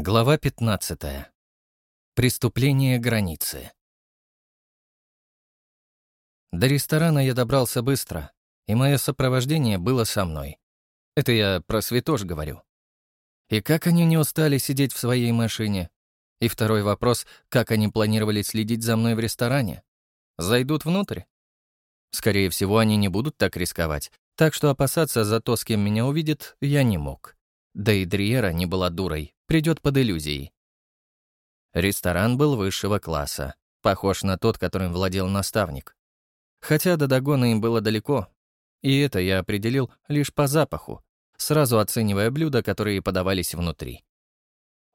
Глава 15. Преступление границы. До ресторана я добрался быстро, и мое сопровождение было со мной. Это я про святош говорю. И как они не устали сидеть в своей машине? И второй вопрос, как они планировали следить за мной в ресторане? Зайдут внутрь? Скорее всего, они не будут так рисковать, так что опасаться за то, с кем меня увидят, я не мог. Да и Дриера не была дурой, придет под иллюзией. Ресторан был высшего класса, похож на тот, которым владел наставник. Хотя до догона им было далеко, и это я определил лишь по запаху, сразу оценивая блюда, которые подавались внутри.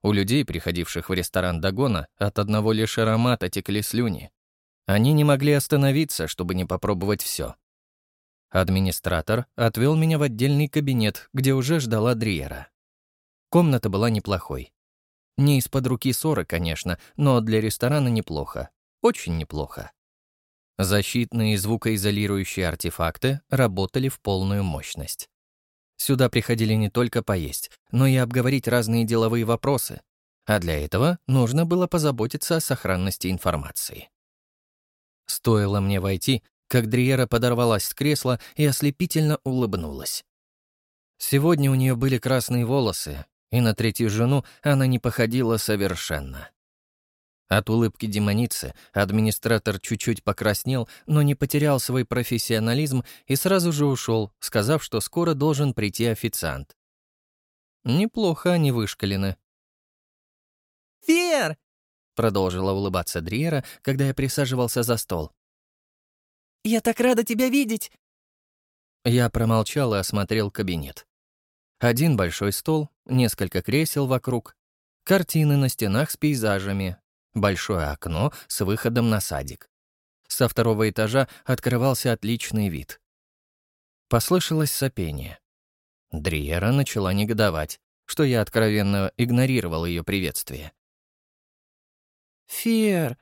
У людей, приходивших в ресторан Дагона, от одного лишь аромата текли слюни. Они не могли остановиться, чтобы не попробовать все. Администратор отвел меня в отдельный кабинет, где уже ждала Дриера. Комната была неплохой. Не из-под руки ссоры, конечно, но для ресторана неплохо. Очень неплохо. Защитные звукоизолирующие артефакты работали в полную мощность. Сюда приходили не только поесть, но и обговорить разные деловые вопросы, а для этого нужно было позаботиться о сохранности информации. Стоило мне войти, как Дриера подорвалась с кресла и ослепительно улыбнулась. Сегодня у нее были красные волосы, и на третью жену она не походила совершенно. От улыбки демоницы администратор чуть-чуть покраснел, но не потерял свой профессионализм и сразу же ушел, сказав, что скоро должен прийти официант. Неплохо они вышкалены. «Фер!» — продолжила улыбаться Дриера, когда я присаживался за стол. «Я так рада тебя видеть!» Я промолчал и осмотрел кабинет. Один большой стол, несколько кресел вокруг, картины на стенах с пейзажами, большое окно с выходом на садик. Со второго этажа открывался отличный вид. Послышалось сопение. Дриера начала негодовать, что я откровенно игнорировал ее приветствие. «Фер!»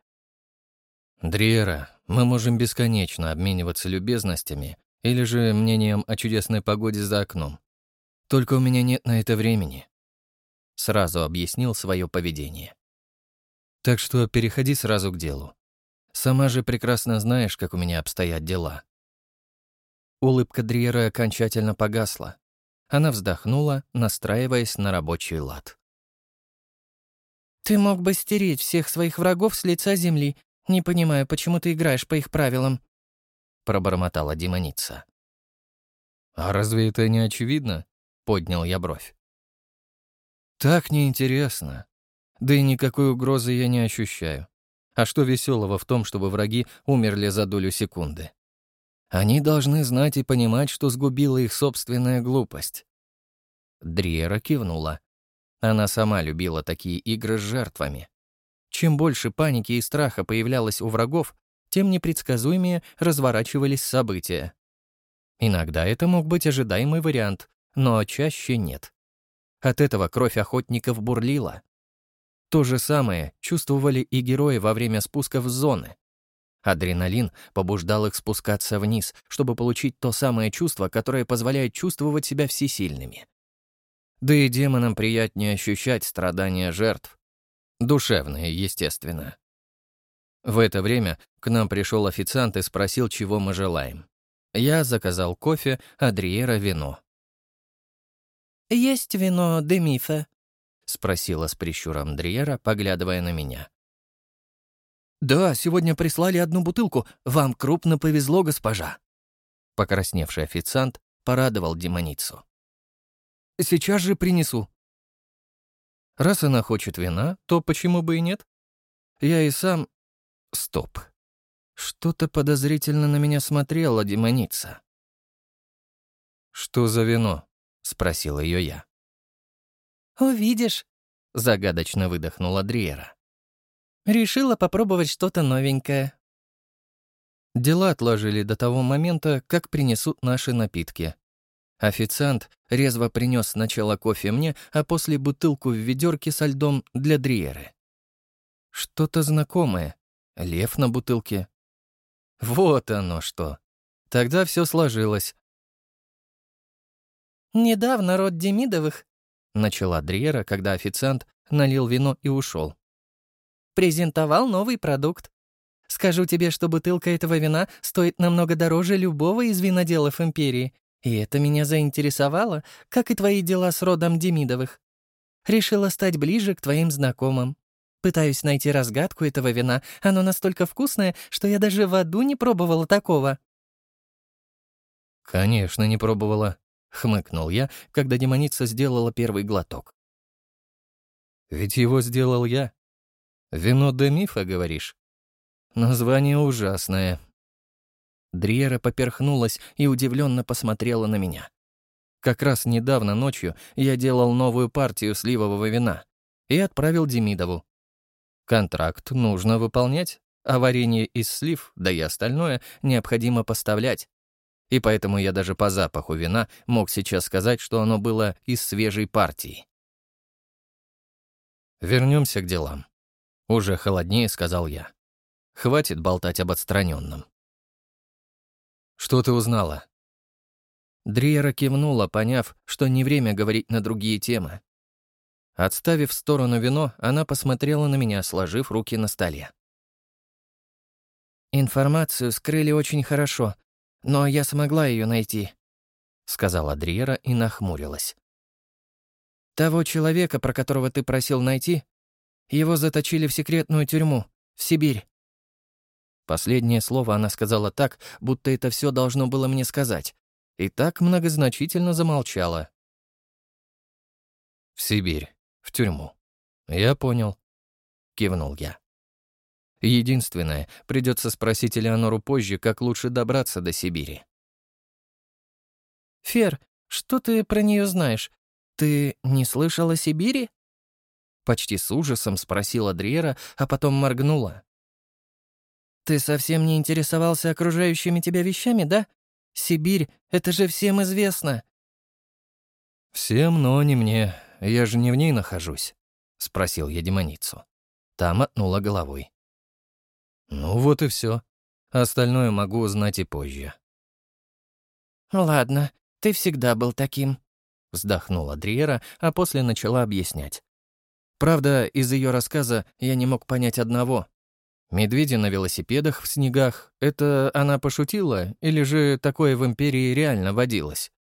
«Дриера, мы можем бесконечно обмениваться любезностями или же мнением о чудесной погоде за окном. Только у меня нет на это времени. Сразу объяснил свое поведение. Так что переходи сразу к делу. Сама же прекрасно знаешь, как у меня обстоят дела. Улыбка Дриера окончательно погасла. Она вздохнула, настраиваясь на рабочий лад. «Ты мог бы стереть всех своих врагов с лица земли. Не понимаю, почему ты играешь по их правилам», — пробормотала демоница. «А разве это не очевидно?» — поднял я бровь. «Так неинтересно. Да и никакой угрозы я не ощущаю. А что веселого в том, чтобы враги умерли за долю секунды? Они должны знать и понимать, что сгубила их собственная глупость». Дриера кивнула. Она сама любила такие игры с жертвами. Чем больше паники и страха появлялось у врагов, тем непредсказуемее разворачивались события. Иногда это мог быть ожидаемый вариант, но чаще нет. От этого кровь охотников бурлила. То же самое чувствовали и герои во время спусков с зоны. Адреналин побуждал их спускаться вниз, чтобы получить то самое чувство, которое позволяет чувствовать себя всесильными. Да и демонам приятнее ощущать страдания жертв. Душевные, естественно. В это время к нам пришел официант и спросил, чего мы желаем. Я заказал кофе, а Дриера — вино. «Есть вино Демифа?» — спросила с прищуром Дриера, поглядывая на меня. «Да, сегодня прислали одну бутылку. Вам крупно повезло, госпожа». Покрасневший официант порадовал демоницу. «Сейчас же принесу». Раз она хочет вина, то почему бы и нет? Я и сам... Стоп. Что-то подозрительно на меня смотрела демоница. «Что за вино?» — спросил ее я. «Увидишь», — загадочно выдохнула Дриера. «Решила попробовать что-то новенькое». Дела отложили до того момента, как принесут наши напитки. Официант резво принес сначала кофе мне, а после бутылку в ведерке со льдом для Дриеры. Что-то знакомое. Лев на бутылке. Вот оно что. Тогда все сложилось. «Недавно род Демидовых», — начала Дриера, когда официант налил вино и ушел. «Презентовал новый продукт. Скажу тебе, что бутылка этого вина стоит намного дороже любого из виноделов Империи. И это меня заинтересовало, как и твои дела с родом Демидовых. Решила стать ближе к твоим знакомым. Пытаюсь найти разгадку этого вина. Оно настолько вкусное, что я даже в аду не пробовала такого». «Конечно, не пробовала», — хмыкнул я, когда демоница сделала первый глоток. «Ведь его сделал я. Вино де мифа, говоришь? Название ужасное». Дриера поперхнулась и удивленно посмотрела на меня. Как раз недавно ночью я делал новую партию сливового вина и отправил Демидову. Контракт нужно выполнять, а варенье из слив, да и остальное, необходимо поставлять. И поэтому я даже по запаху вина мог сейчас сказать, что оно было из свежей партии. Вернемся к делам. Уже холоднее, сказал я. Хватит болтать об отстраненном. Что ты узнала? Дриера кивнула, поняв, что не время говорить на другие темы. Отставив в сторону вино, она посмотрела на меня, сложив руки на столе. «Информацию скрыли очень хорошо, но я смогла ее найти», — сказала Дриера и нахмурилась. «Того человека, про которого ты просил найти, его заточили в секретную тюрьму, в Сибирь». Последнее слово она сказала так, будто это все должно было мне сказать, и так многозначительно замолчала. «В Сибирь, в тюрьму. Я понял», — кивнул я. Единственное, придется спросить Элеонору позже, как лучше добраться до Сибири. «Фер, что ты про нее знаешь? Ты не слышал о Сибири?» Почти с ужасом спросила Дриера, а потом моргнула. «Ты совсем не интересовался окружающими тебя вещами, да? Сибирь — это же всем известно». «Всем, но не мне. Я же не в ней нахожусь», — спросил я демоницу. Та мотнула головой. Ну вот и все. Остальное могу узнать и позже. «Ладно, ты всегда был таким», — вздохнула Дриера, а после начала объяснять. Правда, из ее рассказа я не мог понять одного. Медведи на велосипедах в снегах — это она пошутила, или же такое в Империи реально водилось?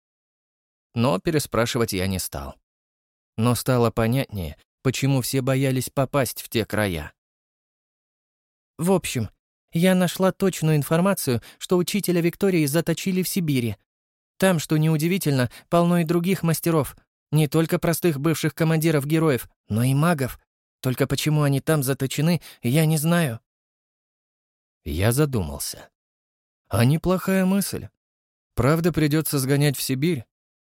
Но переспрашивать я не стал. Но стало понятнее, почему все боялись попасть в те края. В общем, я нашла точную информацию, что учителя Виктории заточили в Сибири. Там, что неудивительно, полно и других мастеров. Не только простых бывших командиров героев, но и магов. Только почему они там заточены, я не знаю. Я задумался. А неплохая мысль. Правда, придется сгонять в Сибирь,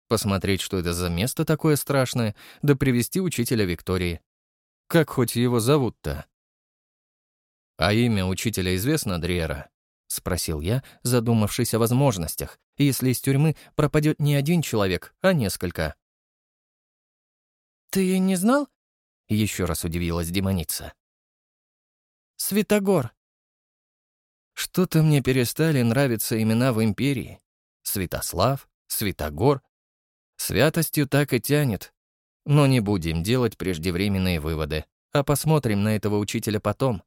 посмотреть, что это за место такое страшное, да привести учителя Виктории. Как хоть его зовут-то? «А имя учителя известно, Дриера?» — спросил я, задумавшись о возможностях, если из тюрьмы пропадет не один человек, а несколько. «Ты не знал?» — еще раз удивилась демоница. «Святогор». Что-то мне перестали нравиться имена в Империи. Святослав, Святогор. Святостью так и тянет. Но не будем делать преждевременные выводы, а посмотрим на этого учителя потом.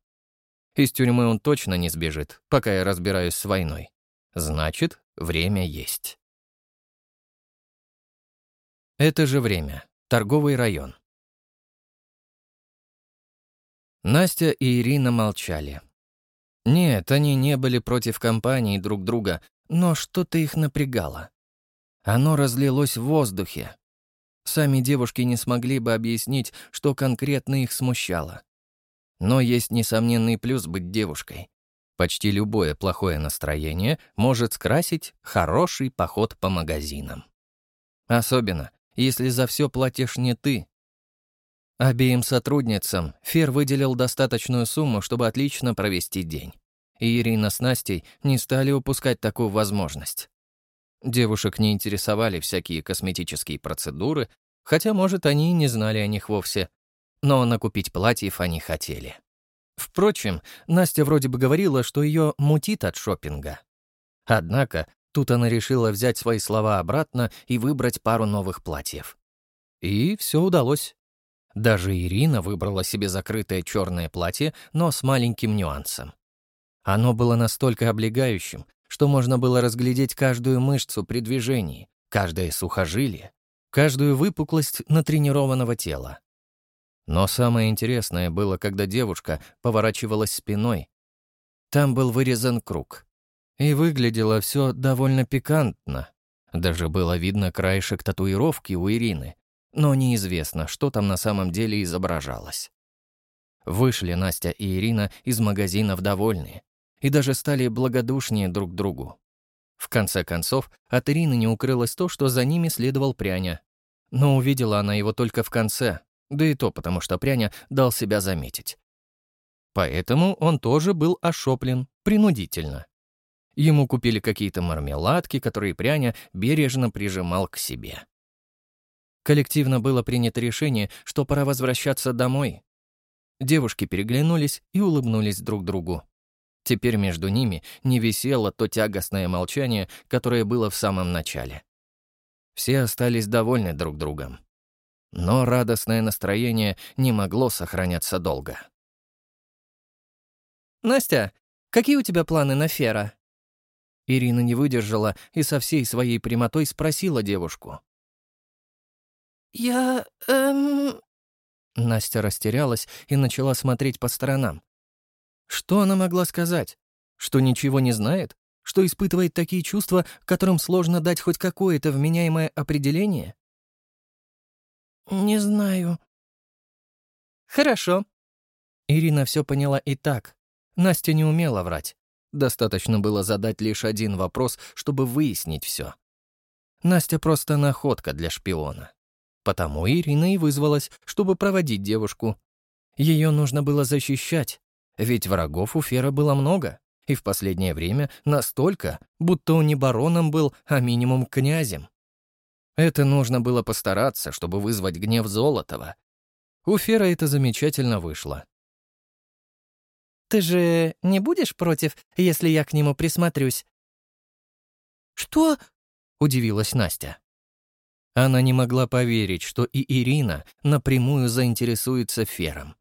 Из тюрьмы он точно не сбежит, пока я разбираюсь с войной. Значит, время есть. Это же время. Торговый район. Настя и Ирина молчали. Нет, они не были против компании друг друга, но что-то их напрягало. Оно разлилось в воздухе. Сами девушки не смогли бы объяснить, что конкретно их смущало. Но есть несомненный плюс быть девушкой. Почти любое плохое настроение может скрасить хороший поход по магазинам. Особенно, если за все платишь не ты. Обеим сотрудницам Фер выделил достаточную сумму, чтобы отлично провести день. И Ирина с Настей не стали упускать такую возможность. Девушек не интересовали всякие косметические процедуры, хотя, может, они и не знали о них вовсе, но накупить платьев они хотели. Впрочем, Настя вроде бы говорила, что ее мутит от шопинга. Однако тут она решила взять свои слова обратно и выбрать пару новых платьев. И все удалось. Даже Ирина выбрала себе закрытое черное платье, но с маленьким нюансом. Оно было настолько облегающим, что можно было разглядеть каждую мышцу при движении, каждое сухожилие, каждую выпуклость натренированного тела. Но самое интересное было, когда девушка поворачивалась спиной. Там был вырезан круг. И выглядело все довольно пикантно. Даже было видно краешек татуировки у Ирины, но неизвестно, что там на самом деле изображалось. Вышли Настя и Ирина из магазинов довольные и даже стали благодушнее друг другу. В конце концов, от Ирины не укрылось то, что за ними следовал Пряня. Но увидела она его только в конце, да и то потому, что Пряня дал себя заметить. Поэтому он тоже был ошоплен, принудительно. Ему купили какие-то мармеладки, которые Пряня бережно прижимал к себе. Коллективно было принято решение, что пора возвращаться домой. Девушки переглянулись и улыбнулись друг другу. Теперь между ними не висело то тягостное молчание, которое было в самом начале. Все остались довольны друг другом. Но радостное настроение не могло сохраняться долго. «Настя, какие у тебя планы на Фера?» Ирина не выдержала и со всей своей прямотой спросила девушку. «Я... эм...» Настя растерялась и начала смотреть по сторонам. Что она могла сказать? Что ничего не знает? Что испытывает такие чувства, которым сложно дать хоть какое-то вменяемое определение? «Не знаю». «Хорошо». Ирина все поняла и так. Настя не умела врать. Достаточно было задать лишь один вопрос, чтобы выяснить все. Настя просто находка для шпиона. Потому Ирина и вызвалась, чтобы проводить девушку. Ее нужно было защищать, ведь врагов у Фера было много, и в последнее время настолько, будто он не бароном был, а минимум князем. Это нужно было постараться, чтобы вызвать гнев Золотова. У Фера это замечательно вышло. «Ты же не будешь против, если я к нему присмотрюсь?» «Что?» — удивилась Настя. Она не могла поверить, что и Ирина напрямую заинтересуется Фером.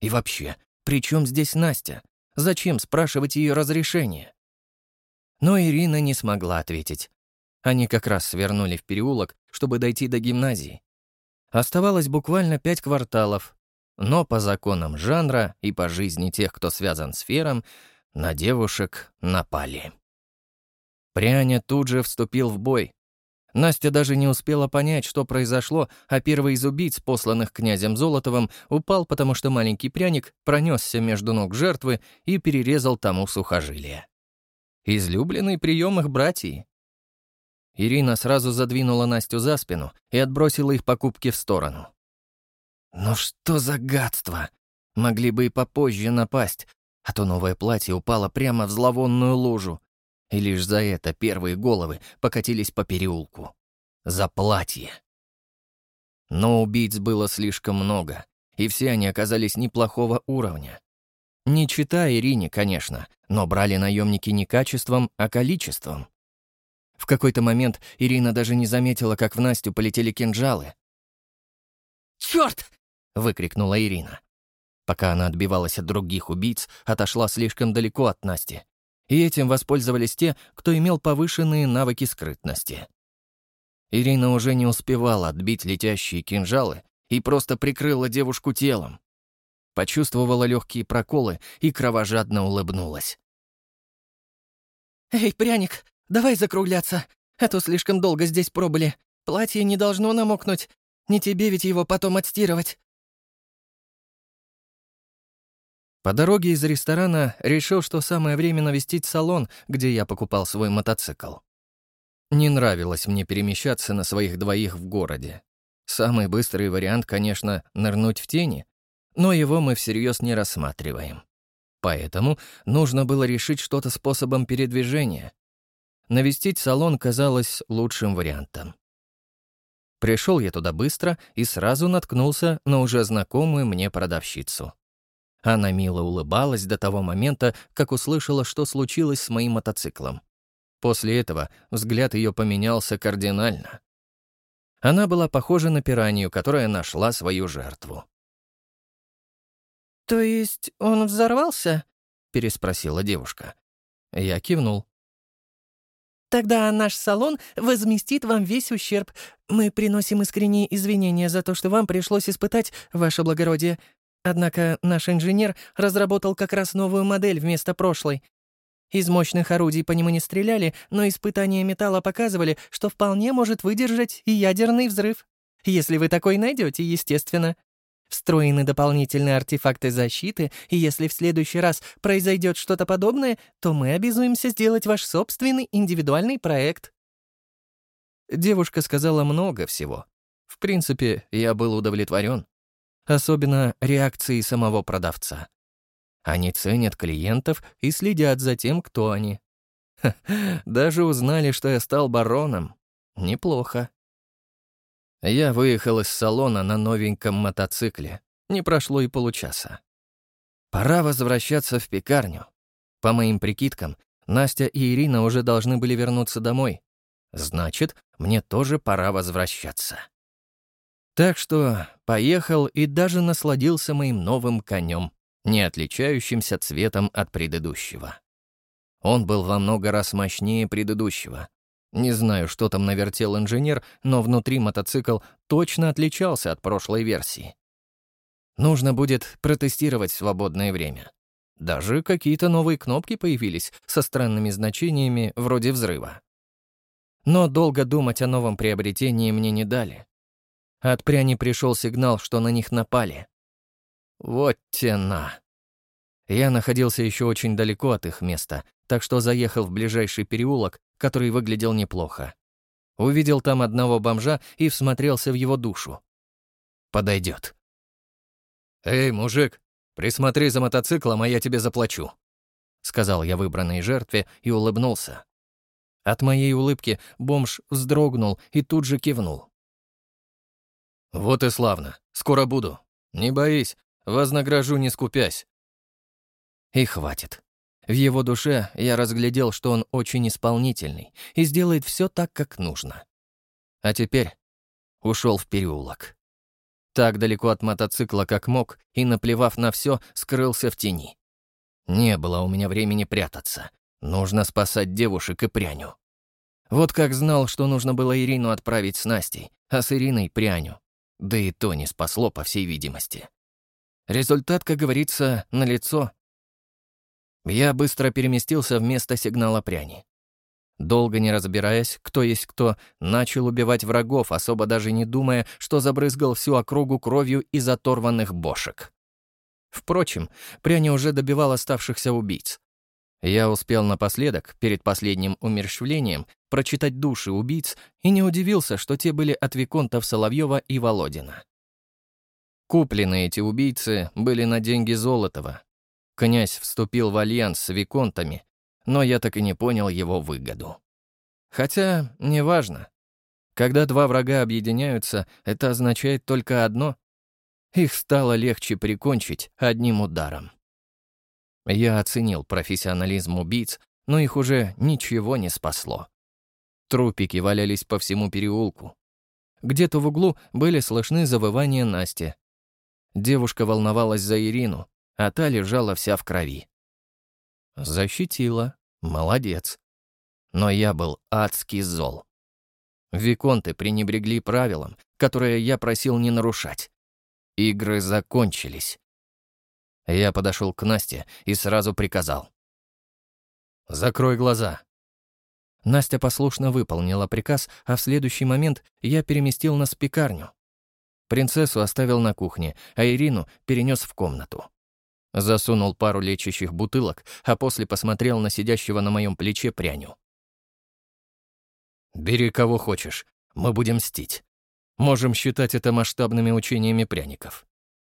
И вообще, при чем здесь Настя? Зачем спрашивать ее разрешение? Но Ирина не смогла ответить. Они как раз свернули в переулок, чтобы дойти до гимназии. Оставалось буквально пять кварталов, но по законам жанра и по жизни тех, кто связан с Фером, на девушек напали. Пряня тут же вступил в бой, Настя даже не успела понять, что произошло, а первый из убийц, посланных князем Золотовым, упал, потому что маленький пряник пронесся между ног жертвы и перерезал тому сухожилие. Излюбленный прием их братьев. Ирина сразу задвинула Настю за спину и отбросила их покупки в сторону. «Ну что за гадство! Могли бы и попозже напасть, а то новое платье упало прямо в зловонную лужу, и лишь за это первые головы покатились по переулку. За платье. Но убийц было слишком много, и все они оказались неплохого уровня. Не читая Ирине, конечно, но брали наемники не качеством, а количеством. В какой-то момент Ирина даже не заметила, как в Настю полетели кинжалы. «Чёрт!» — выкрикнула Ирина. Пока она отбивалась от других убийц, отошла слишком далеко от Насти и этим воспользовались те, кто имел повышенные навыки скрытности. Ирина уже не успевала отбить летящие кинжалы и просто прикрыла девушку телом. Почувствовала легкие проколы и кровожадно улыбнулась. «Эй, пряник, давай закругляться, а то слишком долго здесь пробыли. Платье не должно намокнуть. Не тебе ведь его потом отстирывать». По дороге из ресторана решил, что самое время навестить салон, где я покупал свой мотоцикл. Не нравилось мне перемещаться на своих двоих в городе. Самый быстрый вариант, конечно, нырнуть в тени, но его мы всерьез не рассматриваем. Поэтому нужно было решить что-то способом передвижения. Навестить салон казалось лучшим вариантом. Пришел я туда быстро и сразу наткнулся на уже знакомую мне продавщицу. Она мило улыбалась до того момента, как услышала, что случилось с моим мотоциклом. После этого взгляд ее поменялся кардинально. Она была похожа на пиранью, которая нашла свою жертву. «То есть он взорвался?» — переспросила девушка. Я кивнул. Тогда наш салон возместит вам весь ущерб. Мы приносим искренние извинения за то, что вам пришлось испытать, ваше благородие. Однако наш инженер разработал как раз новую модель вместо прошлой. Из мощных орудий по нему не стреляли, но испытания металла показывали, что вполне может выдержать и ядерный взрыв. Если вы такой найдете, естественно. Встроены дополнительные артефакты защиты, и если в следующий раз произойдет что-то подобное, то мы обязуемся сделать ваш собственный индивидуальный проект». Девушка сказала много всего. В принципе, я был удовлетворен. Особенно реакцией самого продавца. Они ценят клиентов и следят за тем, кто они. Ха, даже узнали, что я стал бароном. Неплохо. Я выехал из салона на новеньком мотоцикле. Не прошло и получаса. Пора возвращаться в пекарню. По моим прикидкам, Настя и Ирина уже должны были вернуться домой. Значит, мне тоже пора возвращаться. Так что поехал и даже насладился моим новым конем, не отличающимся цветом от предыдущего. Он был во много раз мощнее предыдущего, не знаю, что там навертел инженер, но внутри мотоцикл точно отличался от прошлой версии. Нужно будет протестировать свободное время. Даже какие-то новые кнопки появились со странными значениями вроде взрыва. Но долго думать о новом приобретении мне не дали. От пряни пришел сигнал, что на них напали. Вот тена. Я находился еще очень далеко от их места, так что заехал в ближайший переулок, который выглядел неплохо. Увидел там одного бомжа и всмотрелся в его душу. Подойдет. «Эй, мужик, присмотри за мотоциклом, а я тебе заплачу», — сказал я выбранной жертве и улыбнулся. От моей улыбки бомж вздрогнул и тут же кивнул. «Вот и славно. Скоро буду. Не боись, вознагражу не скупясь». И хватит. В его душе я разглядел, что он очень исполнительный и сделает все так, как нужно. А теперь ушел в переулок. Так далеко от мотоцикла, как мог, и, наплевав на все, скрылся в тени. Не было у меня времени прятаться. Нужно спасать девушек и пряню. Вот как знал, что нужно было Ирину отправить с Настей, а с Ириной — пряню. Да и то не спасло, по всей видимости. Результат, как говорится, налицо. Я быстро переместился в место сигнала пряни. Долго не разбираясь, кто есть кто, начал убивать врагов, особо даже не думая, что забрызгал всю округу кровью из оторванных бошек. Впрочем, пряни уже добивал оставшихся убийц. Я успел напоследок, перед последним умерщвлением, прочитать души убийц и не удивился, что те были от Виконтов Соловьева и Володина. Купленные эти убийцы были на деньги Золотова, Князь вступил в альянс с виконтами, но я так и не понял его выгоду. Хотя, неважно. Когда два врага объединяются, это означает только одно — их стало легче прикончить одним ударом. Я оценил профессионализм убийц, но их уже ничего не спасло. Трупики валялись по всему переулку. Где-то в углу были слышны завывания Насти. Девушка волновалась за Ирину, а та лежала вся в крови. Защитила. Молодец. Но я был адский зол. Виконты пренебрегли правилам, которые я просил не нарушать. Игры закончились. Я подошел к Насте и сразу приказал. «Закрой глаза». Настя послушно выполнила приказ, а в следующий момент я переместил нас в пекарню. Принцессу оставил на кухне, а Ирину перенес в комнату. Засунул пару лечащих бутылок, а после посмотрел на сидящего на моем плече пряню. «Бери кого хочешь, мы будем мстить. Можем считать это масштабными учениями пряников.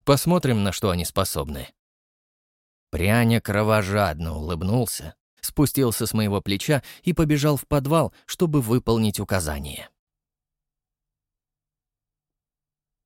Посмотрим, на что они способны». Пряня кровожадно улыбнулся, спустился с моего плеча и побежал в подвал, чтобы выполнить указание.